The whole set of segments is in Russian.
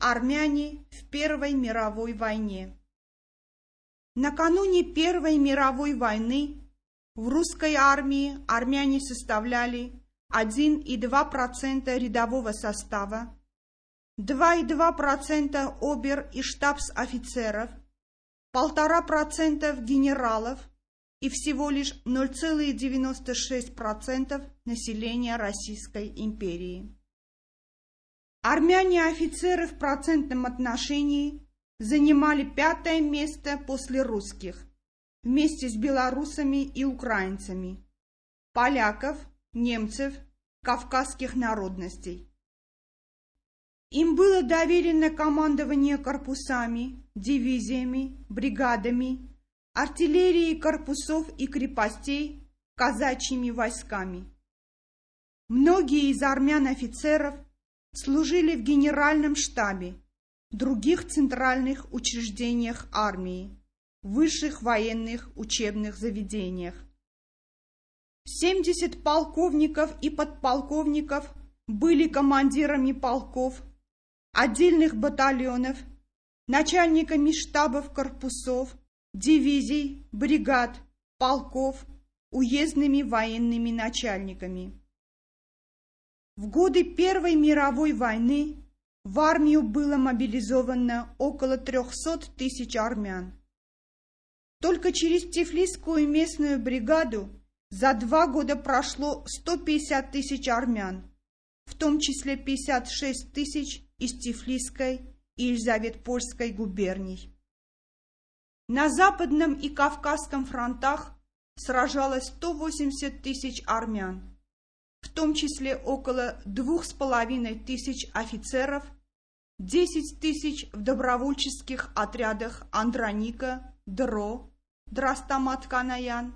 Армяне в Первой мировой войне. Накануне Первой мировой войны в русской армии армяне составляли 1,2% рядового состава, 2,2% обер- и штабс-офицеров, 1,5% генералов и всего лишь 0,96% населения Российской империи. Армяне-офицеры в процентном отношении занимали пятое место после русских, вместе с белорусами и украинцами, поляков, немцев, кавказских народностей. Им было доверено командование корпусами, дивизиями, бригадами, артиллерией корпусов и крепостей, казачьими войсками. Многие из армян-офицеров служили в генеральном штабе, других центральных учреждениях армии, высших военных учебных заведениях. 70 полковников и подполковников были командирами полков, отдельных батальонов, начальниками штабов корпусов, дивизий, бригад, полков, уездными военными начальниками. В годы Первой мировой войны в армию было мобилизовано около 300 тысяч армян. Только через Тифлисскую местную бригаду за два года прошло 150 тысяч армян, в том числе 56 тысяч из Тифлисской и Елизаветпольской губерний. На Западном и Кавказском фронтах сражалось 180 тысяч армян, в том числе около двух с половиной тысяч офицеров 10 тысяч в добровольческих отрядах Андроника, Дро, Драстаматканаян,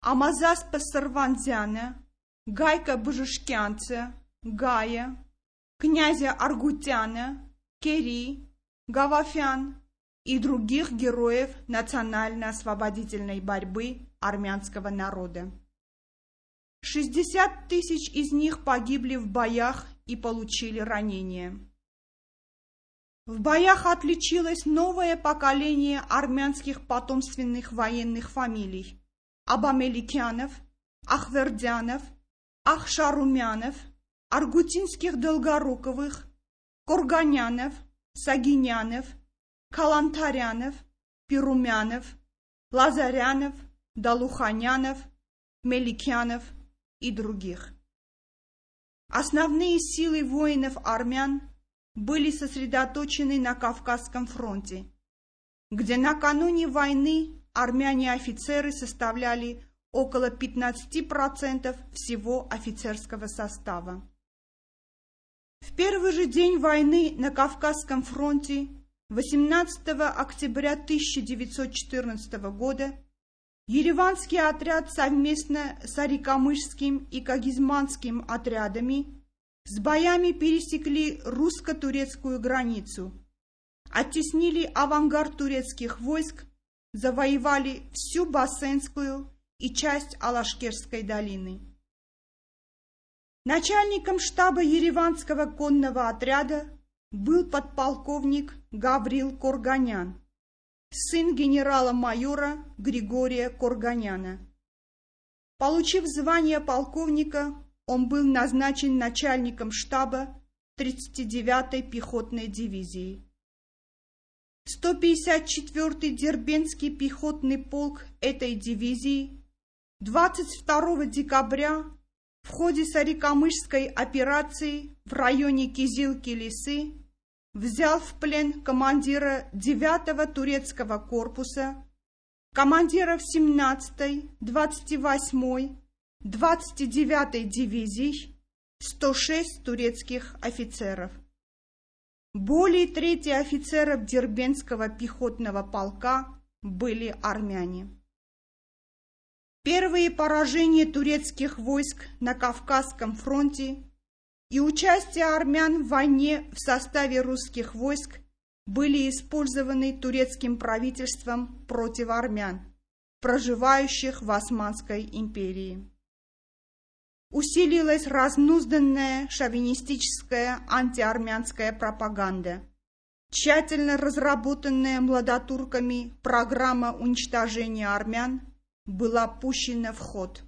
Амазаспа Сарванзяна, Гайка Божешкянца, Гая, князя Аргутяна, Кери, Гавафян и других героев национально-освободительной борьбы армянского народа. 60 тысяч из них погибли в боях и получили ранения. В боях отличилось новое поколение армянских потомственных военных фамилий Абамеликянов, Ахвердянов, Ахшарумянов, Аргутинских Долгоруковых, Курганянов, Сагинянов, Калантарянов, Перумянов, Лазарянов, Далуханянов, Меликянов и других. Основные силы воинов армян были сосредоточены на Кавказском фронте, где накануне войны армяне-офицеры составляли около 15% всего офицерского состава. В первый же день войны на Кавказском фронте 18 октября 1914 года Ереванский отряд совместно с Арикамышским и Кагизманским отрядами с боями пересекли русско-турецкую границу, оттеснили авангард турецких войск, завоевали всю Бассенскую и часть Алашкерской долины. Начальником штаба Ереванского конного отряда был подполковник Гаврил Корганян, сын генерала-майора Григория Корганяна. Получив звание полковника, он был назначен начальником штаба 39-й пехотной дивизии. 154-й Дербенский пехотный полк этой дивизии 22 декабря в ходе Сарикамышской операции в районе Кизилки-Лисы взял в плен командира 9-го турецкого корпуса, командиров 17-й, 28-й, 29-й дивизий, 106 турецких офицеров. Более трети офицеров Дербенского пехотного полка были армяне. Первые поражения турецких войск на Кавказском фронте и участие армян в войне в составе русских войск были использованы турецким правительством против армян, проживающих в Османской империи. Усилилась разнузданная шовинистическая антиармянская пропаганда, тщательно разработанная младотурками программа уничтожения армян была пущена в ход.